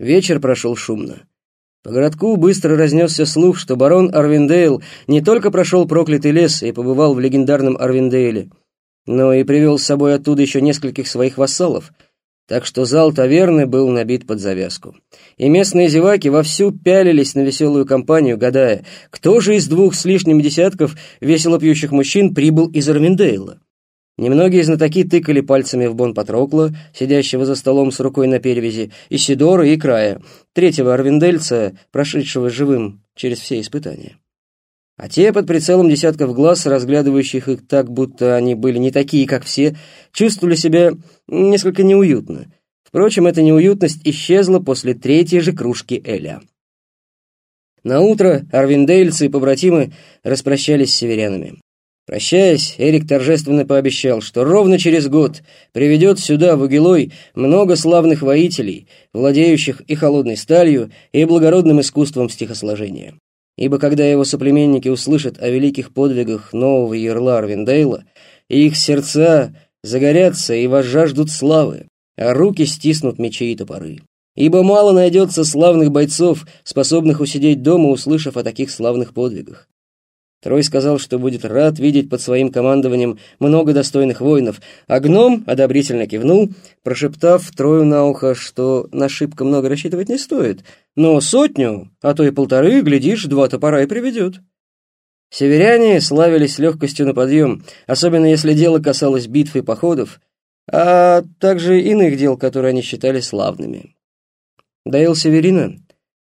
Вечер прошел шумно. По городку быстро разнесся слух, что барон Арвиндейл не только прошел проклятый лес и побывал в легендарном Арвиндейле, но и привел с собой оттуда еще нескольких своих вассалов, так что зал таверны был набит под завязку. И местные зеваки вовсю пялились на веселую компанию, гадая, кто же из двух с лишним десятков весело пьющих мужчин прибыл из Арвиндейла. Немногие знатоки тыкали пальцами в Бон Патрокла, сидящего за столом с рукой на перевязи, и Сидора, и Края, третьего арвиндельца, прошедшего живым через все испытания. А те, под прицелом десятков глаз, разглядывающих их так, будто они были не такие, как все, чувствовали себя несколько неуютно. Впрочем, эта неуютность исчезла после третьей же кружки Эля. На утро арвиндейльцы и побратимы распрощались с северянами. Прощаясь, Эрик торжественно пообещал, что ровно через год приведет сюда, в Угилой, много славных воителей, владеющих и холодной сталью, и благородным искусством стихосложения. Ибо когда его соплеменники услышат о великих подвигах нового ерла Арвиндейла, их сердца загорятся и возжаждут славы, а руки стиснут мечи и топоры. Ибо мало найдется славных бойцов, способных усидеть дома, услышав о таких славных подвигах. Трой сказал, что будет рад видеть под своим командованием много достойных воинов, а гном одобрительно кивнул, прошептав Трою на ухо, что на шибко много рассчитывать не стоит, но сотню, а то и полторы, глядишь, два топора и приведет. Северяне славились легкостью на подъем, особенно если дело касалось битв и походов, а также иных дел, которые они считали славными. До Эл-Северина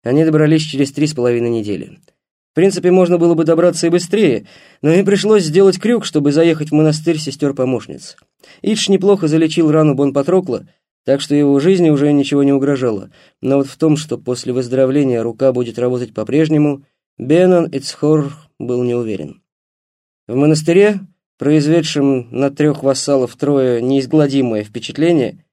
они добрались через три с половиной недели — в принципе, можно было бы добраться и быстрее, но им пришлось сделать крюк, чтобы заехать в монастырь сестер-помощниц. Идж неплохо залечил рану Бон Патрокла, так что его жизни уже ничего не угрожало. Но вот в том, что после выздоровления рука будет работать по-прежнему, Беннон Ицхор был не уверен. В монастыре, произведшем на трех вассалов трое неизгладимое впечатление,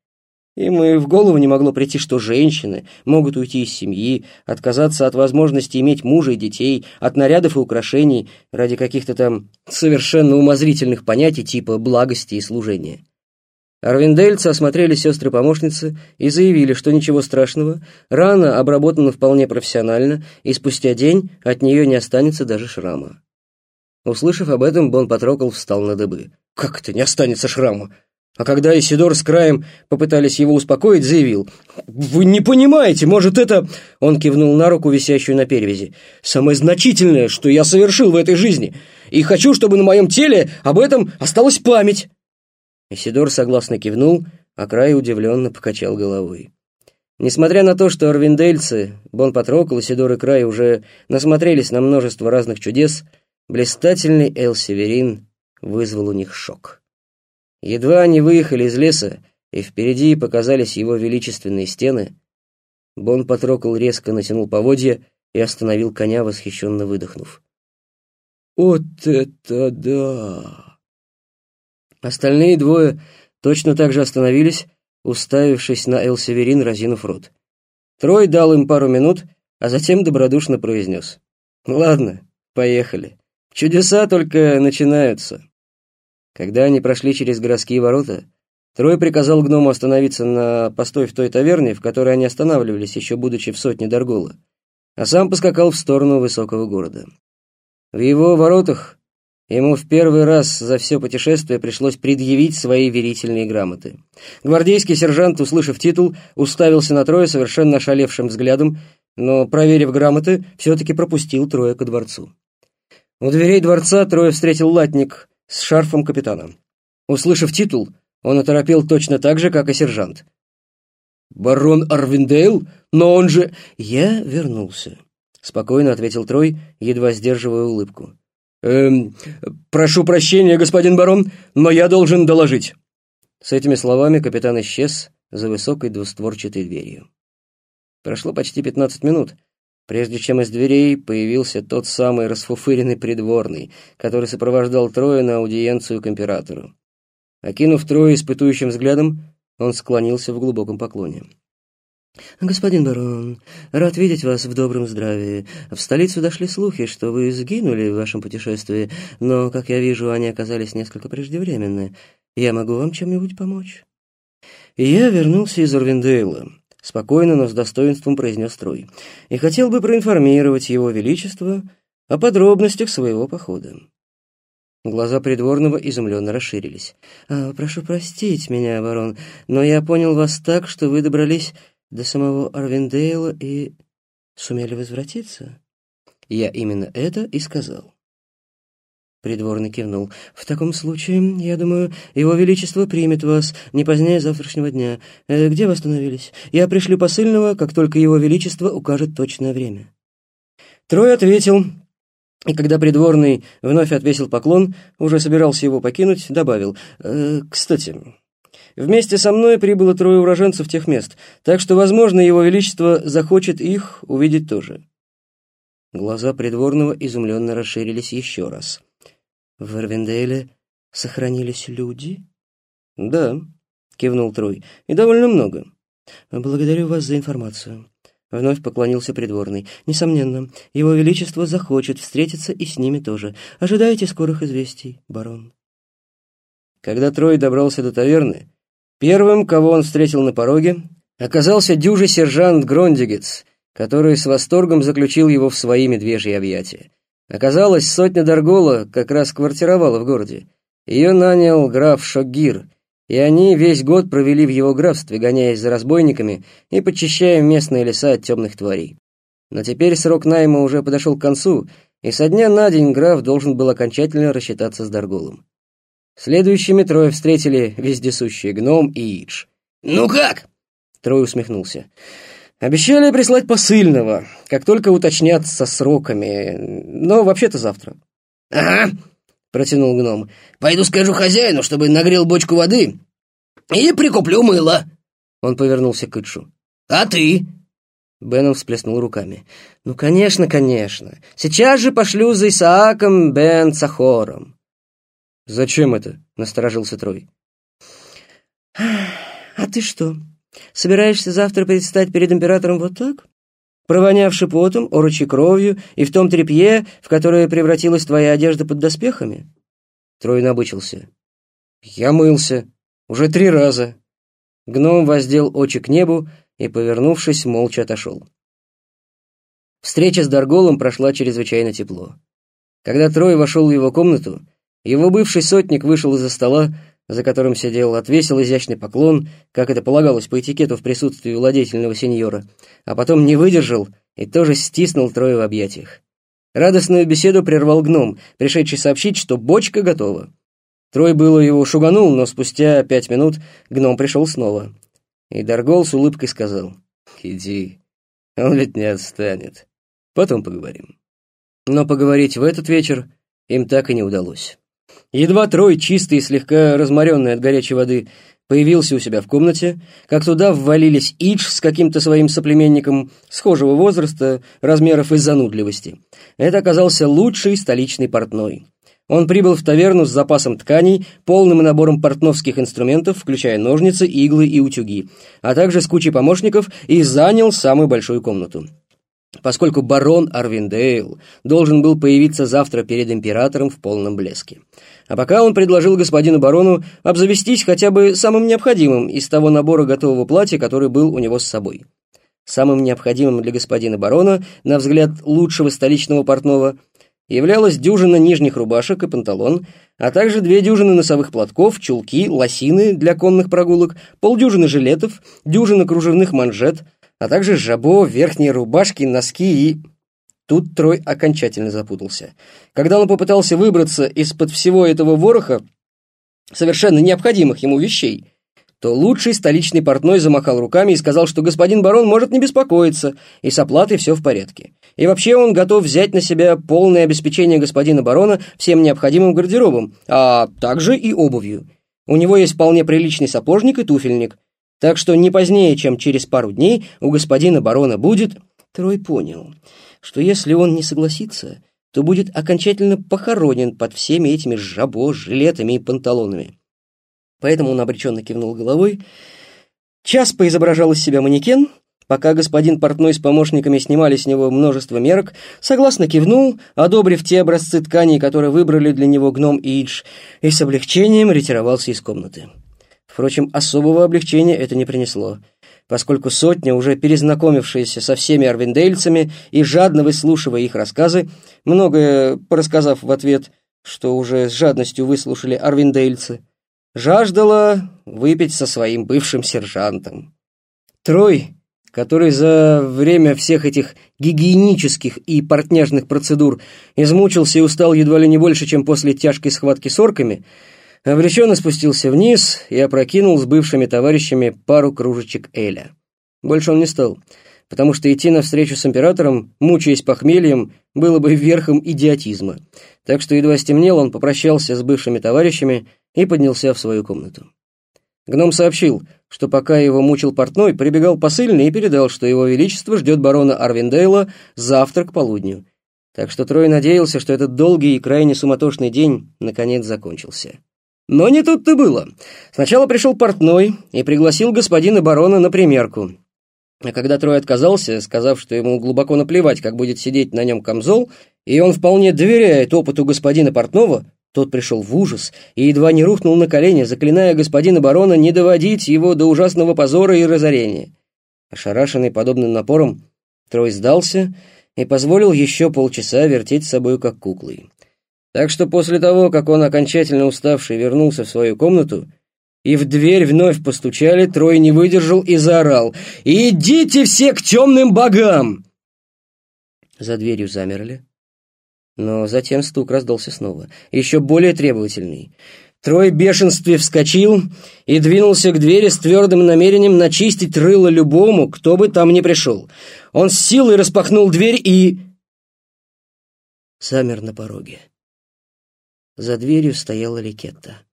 им и в голову не могло прийти, что женщины могут уйти из семьи, отказаться от возможности иметь мужа и детей, от нарядов и украшений ради каких-то там совершенно умозрительных понятий типа благости и служения. Арвиндельцы осмотрели сестры-помощницы и заявили, что ничего страшного, рана обработана вполне профессионально, и спустя день от нее не останется даже шрама. Услышав об этом, Бон Патрокол встал на дыбы. «Как это не останется шрама? А когда Исидор с краем попытались его успокоить, заявил, «Вы не понимаете, может, это...» Он кивнул на руку, висящую на перевязи. «Самое значительное, что я совершил в этой жизни, и хочу, чтобы на моем теле об этом осталась память». Исидор согласно кивнул, а край удивленно покачал головой. Несмотря на то, что арвиндельцы, Бон Патрокл, Исидор и Край уже насмотрелись на множество разных чудес, блистательный Эл Северин вызвал у них шок. Едва они выехали из леса, и впереди показались его величественные стены, Бон потрокал резко натянул поводья и остановил коня, восхищенно выдохнув. «Вот это да!» Остальные двое точно так же остановились, уставившись на Эл-Северин, разинув рот. Трой дал им пару минут, а затем добродушно произнес. «Ладно, поехали. Чудеса только начинаются». Когда они прошли через городские ворота, Трой приказал гному остановиться на постой в той таверне, в которой они останавливались, еще будучи в сотне Даргола, а сам поскакал в сторону высокого города. В его воротах ему в первый раз за все путешествие пришлось предъявить свои верительные грамоты. Гвардейский сержант, услышав титул, уставился на Троя совершенно ошалевшим взглядом, но, проверив грамоты, все-таки пропустил Троя ко дворцу. У дверей дворца Троя встретил латник с шарфом капитана. Услышав титул, он оторопел точно так же, как и сержант. «Барон Арвиндейл? Но он же...» «Я вернулся», — спокойно ответил Трой, едва сдерживая улыбку. «Эм, прошу прощения, господин барон, но я должен доложить». С этими словами капитан исчез за высокой двустворчатой дверью. Прошло почти пятнадцать минут, прежде чем из дверей появился тот самый расфуфыренный придворный, который сопровождал Троя на аудиенцию к императору. Окинув Троя испытующим взглядом, он склонился в глубоком поклоне. «Господин барон, рад видеть вас в добром здравии. В столицу дошли слухи, что вы сгинули в вашем путешествии, но, как я вижу, они оказались несколько преждевременны. Я могу вам чем-нибудь помочь?» «Я вернулся из Орвиндейла», спокойно, но с достоинством произнес Трой, и хотел бы проинформировать его величество о подробностях своего похода. Глаза придворного изумленно расширились. «А, «Прошу простить меня, барон, но я понял вас так, что вы добрались до самого Арвиндейла и сумели возвратиться?» «Я именно это и сказал». Придворный кивнул. «В таком случае, я думаю, его величество примет вас не позднее завтрашнего дня. Э, где вы остановились? Я пришлю посыльного, как только его величество укажет точное время». Трой ответил, и когда придворный вновь отвесил поклон, уже собирался его покинуть, добавил, э, «Кстати, вместе со мной прибыло трое уроженцев тех мест, так что, возможно, его величество захочет их увидеть тоже». Глаза придворного изумленно расширились еще раз. «В Эрвинделе сохранились люди?» «Да», — кивнул Трой, — «и довольно много». «Благодарю вас за информацию». Вновь поклонился придворный. «Несомненно, его величество захочет встретиться и с ними тоже. Ожидайте скорых известий, барон». Когда Трой добрался до таверны, первым, кого он встретил на пороге, оказался дюжий сержант Грондигец, который с восторгом заключил его в свои медвежьи объятия. Оказалось, сотня Даргола как раз квартировала в городе. Ее нанял граф Шоггир, и они весь год провели в его графстве, гоняясь за разбойниками и подчищая местные леса от темных тварей. Но теперь срок найма уже подошел к концу, и со дня на день граф должен был окончательно рассчитаться с Дарголом. Следующими трое встретили вездесущий гном и Идж. «Ну как?» — Трой усмехнулся. «Обещали прислать посыльного, как только уточнят со сроками, но вообще-то завтра». «Ага», протянул гном. «Пойду скажу хозяину, чтобы нагрел бочку воды и прикуплю мыло». Он повернулся к Итшу. «А ты?» Беном всплеснул руками. «Ну, конечно, конечно. Сейчас же пошлю за Исааком Бен Цахором». «Зачем это?» — насторожился Трой. «А ты что, собираешься завтра предстать перед императором вот так?» провонявши потом, орочи кровью и в том тряпье, в которое превратилась твоя одежда под доспехами?» Трой набычился. «Я мылся. Уже три раза». Гном воздел очи к небу и, повернувшись, молча отошел. Встреча с Дарголом прошла чрезвычайно тепло. Когда Трой вошел в его комнату, его бывший сотник вышел из-за стола, за которым сидел, отвесил изящный поклон, как это полагалось по этикету в присутствии владетельного сеньора, а потом не выдержал и тоже стиснул Троя в объятиях. Радостную беседу прервал гном, пришедший сообщить, что бочка готова. Трой было его шуганул, но спустя пять минут гном пришел снова. И Даргол с улыбкой сказал, «Иди, он ведь не отстанет. Потом поговорим». Но поговорить в этот вечер им так и не удалось. Едва Трой, чистый и слегка разморенный от горячей воды, появился у себя в комнате, как туда ввалились Идж с каким-то своим соплеменником схожего возраста, размеров и занудливости. Это оказался лучший столичный портной. Он прибыл в таверну с запасом тканей, полным набором портновских инструментов, включая ножницы, иглы и утюги, а также с кучей помощников и занял самую большую комнату поскольку барон Арвиндейл должен был появиться завтра перед императором в полном блеске. А пока он предложил господину барону обзавестись хотя бы самым необходимым из того набора готового платья, который был у него с собой. Самым необходимым для господина барона, на взгляд лучшего столичного портного, являлась дюжина нижних рубашек и панталон, а также две дюжины носовых платков, чулки, лосины для конных прогулок, полдюжины жилетов, дюжина кружевных манжет, а также жабо, верхние рубашки, носки и... Тут Трой окончательно запутался. Когда он попытался выбраться из-под всего этого вороха, совершенно необходимых ему вещей, то лучший столичный портной замахал руками и сказал, что господин барон может не беспокоиться, и с оплатой все в порядке. И вообще он готов взять на себя полное обеспечение господина барона всем необходимым гардеробом, а также и обувью. У него есть вполне приличный сапожник и туфельник, так что не позднее, чем через пару дней у господина барона будет... Трой понял, что если он не согласится, то будет окончательно похоронен под всеми этими жабо, жилетами и панталонами. Поэтому он обреченно кивнул головой. Час поизображал из себя манекен, пока господин портной с помощниками снимали с него множество мерок, согласно кивнул, одобрив те образцы тканей, которые выбрали для него гном Идж, и с облегчением ретировался из комнаты. Впрочем, особого облегчения это не принесло, поскольку сотня, уже перезнакомившаяся со всеми арвиндейльцами и жадно выслушивая их рассказы, многое порассказав в ответ, что уже с жадностью выслушали арвиндейльцы, жаждала выпить со своим бывшим сержантом. Трой, который за время всех этих гигиенических и портняжных процедур измучился и устал едва ли не больше, чем после тяжкой схватки с орками, обреченно спустился вниз и опрокинул с бывшими товарищами пару кружечек Эля. Больше он не стал, потому что идти навстречу с императором, мучаясь похмельем, было бы верхом идиотизма. Так что едва стемнело, он попрощался с бывшими товарищами и поднялся в свою комнату. Гном сообщил, что пока его мучил портной, прибегал посыльный и передал, что его величество ждет барона Арвиндейла завтра к полудню. Так что Трой надеялся, что этот долгий и крайне суматошный день наконец закончился. Но не тут-то было. Сначала пришел портной и пригласил господина барона на примерку. А когда Трой отказался, сказав, что ему глубоко наплевать, как будет сидеть на нем камзол, и он вполне доверяет опыту господина портного, тот пришел в ужас и едва не рухнул на колени, заклиная господина барона не доводить его до ужасного позора и разорения. Ошарашенный подобным напором, Трой сдался и позволил еще полчаса вертеть с собой как куклой. Так что после того, как он окончательно уставший вернулся в свою комнату, и в дверь вновь постучали, Трой не выдержал и заорал «Идите все к темным богам!» За дверью замерли, но затем стук раздался снова, еще более требовательный. Трой в бешенстве вскочил и двинулся к двери с твердым намерением начистить рыло любому, кто бы там ни пришел. Он с силой распахнул дверь и... замер на пороге. За дверью стояла Ликетта.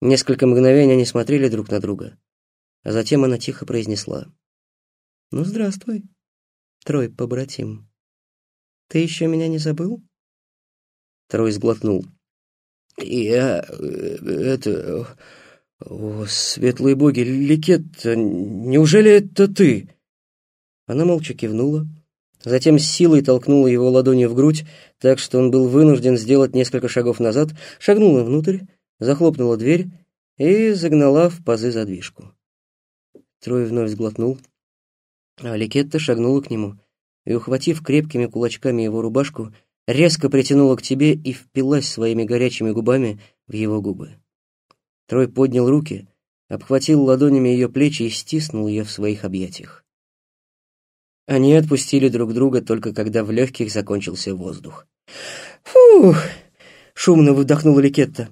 Несколько мгновений они смотрели друг на друга, а затем она тихо произнесла. «Ну, здравствуй, Трой, побратим. Ты еще меня не забыл?» Трой сглотнул. «Я... это... О, светлые боги, Ликетта, неужели это ты?» Она молча кивнула, затем с силой толкнула его ладонью в грудь, так что он был вынужден сделать несколько шагов назад, шагнула внутрь, захлопнула дверь и загнала в пазы задвижку. Трой вновь сглотнул, а Ликетта шагнула к нему и, ухватив крепкими кулачками его рубашку, резко притянула к тебе и впилась своими горячими губами в его губы. Трой поднял руки, обхватил ладонями ее плечи и стиснул ее в своих объятиях. Они отпустили друг друга только когда в легких закончился воздух. «Фух!» — шумно выдохнула Ликетта.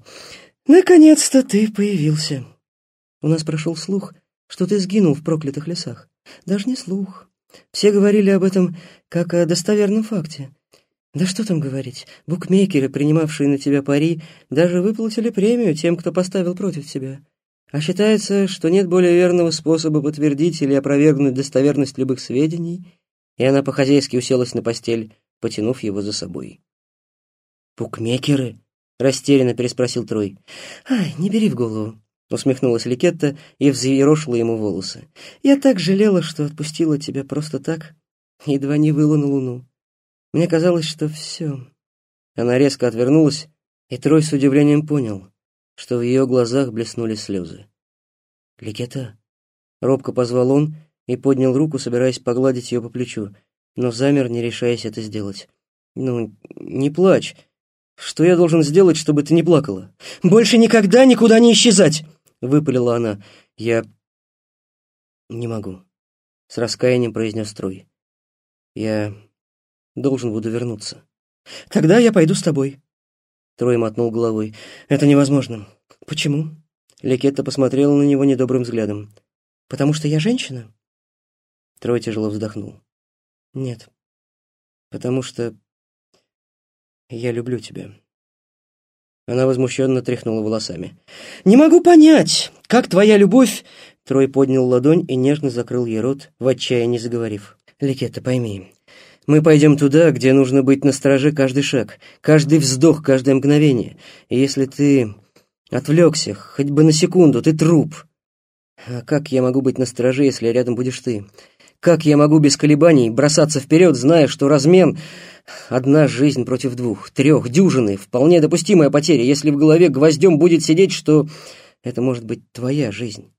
«Наконец-то ты появился. У нас прошел слух, что ты сгинул в проклятых лесах. Даже не слух. Все говорили об этом как о достоверном факте. Да что там говорить, букмекеры, принимавшие на тебя пари, даже выплатили премию тем, кто поставил против тебя. А считается, что нет более верного способа подтвердить или опровергнуть достоверность любых сведений, и она по-хозяйски уселась на постель, потянув его за собой. «Букмекеры?» — растерянно переспросил Трой. «Ай, не бери в голову», — усмехнулась Ликетта и взъерошила ему волосы. «Я так жалела, что отпустила тебя просто так, едва не выла на луну. Мне казалось, что все». Она резко отвернулась, и Трой с удивлением понял, что в ее глазах блеснули слезы. «Ликетта?» — робко позвал он и поднял руку, собираясь погладить ее по плечу, но замер, не решаясь это сделать. «Ну, не плачь», «Что я должен сделать, чтобы ты не плакала?» «Больше никогда никуда не исчезать!» — выпалила она. «Я не могу», — с раскаянием произнес Трой. «Я должен буду вернуться». «Тогда я пойду с тобой». Трой мотнул головой. «Это невозможно». «Почему?» Лекетта посмотрела на него недобрым взглядом. «Потому что я женщина?» Трой тяжело вздохнул. «Нет. Потому что я люблю тебя». Она возмущенно тряхнула волосами. «Не могу понять, как твоя любовь...» Трой поднял ладонь и нежно закрыл ей рот, в отчаянии заговорив. «Ликетта, пойми, мы пойдем туда, где нужно быть на страже каждый шаг, каждый вздох, каждое мгновение. И если ты отвлекся хоть бы на секунду, ты труп. А как я могу быть на страже, если рядом будешь ты? Как я могу без колебаний бросаться вперед, зная, что размен — одна жизнь против двух, трех, дюжины, вполне допустимая потеря, если в голове гвоздем будет сидеть, что это может быть твоя жизнь.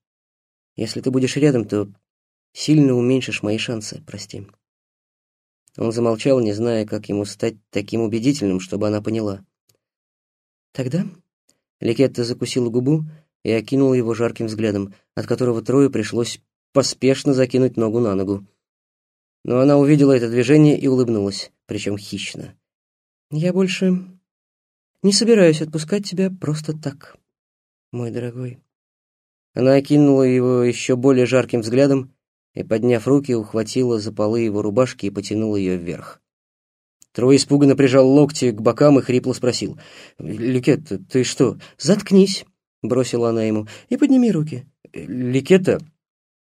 Если ты будешь рядом, то сильно уменьшишь мои шансы, прости». Он замолчал, не зная, как ему стать таким убедительным, чтобы она поняла. «Тогда?» Ликетта закусила губу и окинула его жарким взглядом, от которого Трою пришлось поспешно закинуть ногу на ногу. Но она увидела это движение и улыбнулась, причем хищно. «Я больше не собираюсь отпускать тебя просто так, мой дорогой». Она окинула его еще более жарким взглядом и, подняв руки, ухватила за полы его рубашки и потянула ее вверх. Трой испуганно прижал локти к бокам и хрипло спросил. «Ликетта, ты что?» «Заткнись!» — бросила она ему. «И подними руки». «Ликетта...»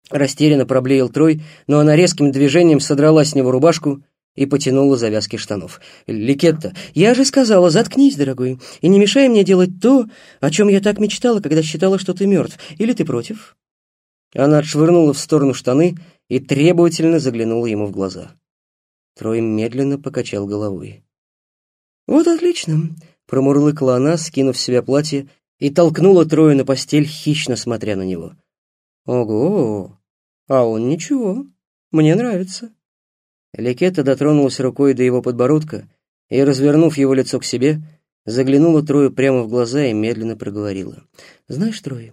Растерянно проблеял Трой, но она резким движением содрала с него рубашку и потянула завязки штанов. «Ликетта, я же сказала, заткнись, дорогой, и не мешай мне делать то, о чем я так мечтала, когда считала, что ты мертв. Или ты против?» Она отшвырнула в сторону штаны и требовательно заглянула ему в глаза. Трой медленно покачал головой. «Вот отлично!» — промурлыкала она, скинув с себя платье, и толкнула Троя на постель, хищно смотря на него. «Ого! А он ничего. Мне нравится». Лекета дотронулась рукой до его подбородка и, развернув его лицо к себе, заглянула Трою прямо в глаза и медленно проговорила. «Знаешь, Трой,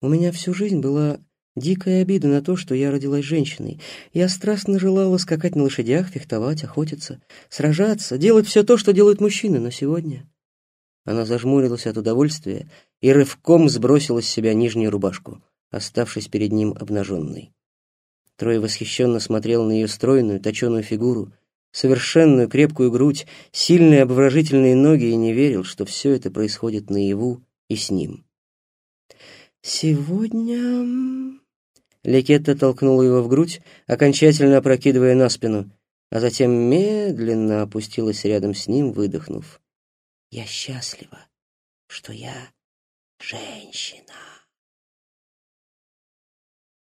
у меня всю жизнь была дикая обида на то, что я родилась женщиной. Я страстно желала скакать на лошадях, фехтовать, охотиться, сражаться, делать все то, что делают мужчины, но сегодня...» Она зажмурилась от удовольствия и рывком сбросила с себя нижнюю рубашку, оставшись перед ним обнаженной. Трой восхищенно смотрел на ее стройную, точеную фигуру, совершенную крепкую грудь, сильные обворожительные ноги и не верил, что все это происходит наяву и с ним. «Сегодня...» Лекетта толкнула его в грудь, окончательно опрокидывая на спину, а затем медленно опустилась рядом с ним, выдохнув. «Я счастлива, что я женщина».